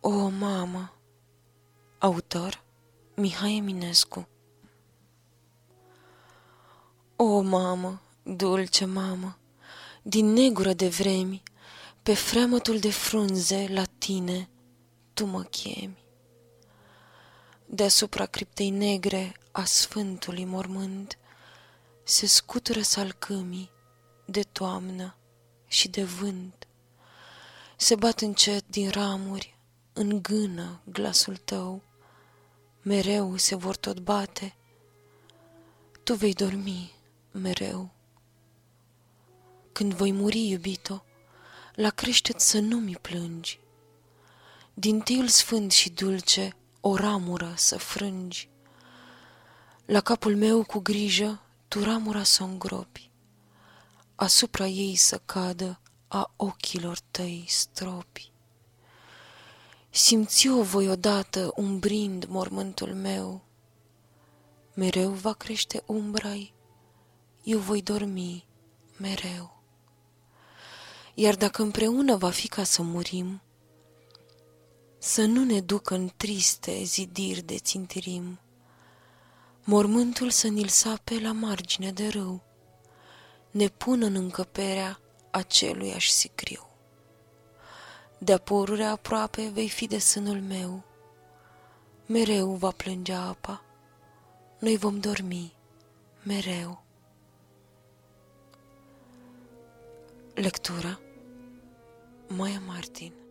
O, mamă! Autor Mihai Eminescu O, mamă, dulce mamă, din negură de vremi, pe fremătul de frunze la tine tu mă chemi. Deasupra criptei negre a sfântului mormânt se scutură salcâmii de toamnă și de vânt. Se bat încet din ramuri în gână glasul tău, mereu se vor tot bate, tu vei dormi mereu. Când voi muri, iubito, la creștet să nu mi plângi, din teiul sfânt și dulce o ramură să frângi. La capul meu cu grijă tu ramura să o îngropi, asupra ei să cadă a ochilor tăi stropi. Simți-o voi odată umbrind mormântul meu, mereu va crește umbrai, eu voi dormi mereu. Iar dacă împreună va fi ca să murim, să nu ne ducă în triste zidiri de țintirim, mormântul să ni-l sape la margine de râu, ne pună în încăperea aceluiași sicriu. De-a pururea aproape vei fi de sânul meu, mereu va plânge apa, noi vom dormi mereu. Lectura Maia Martin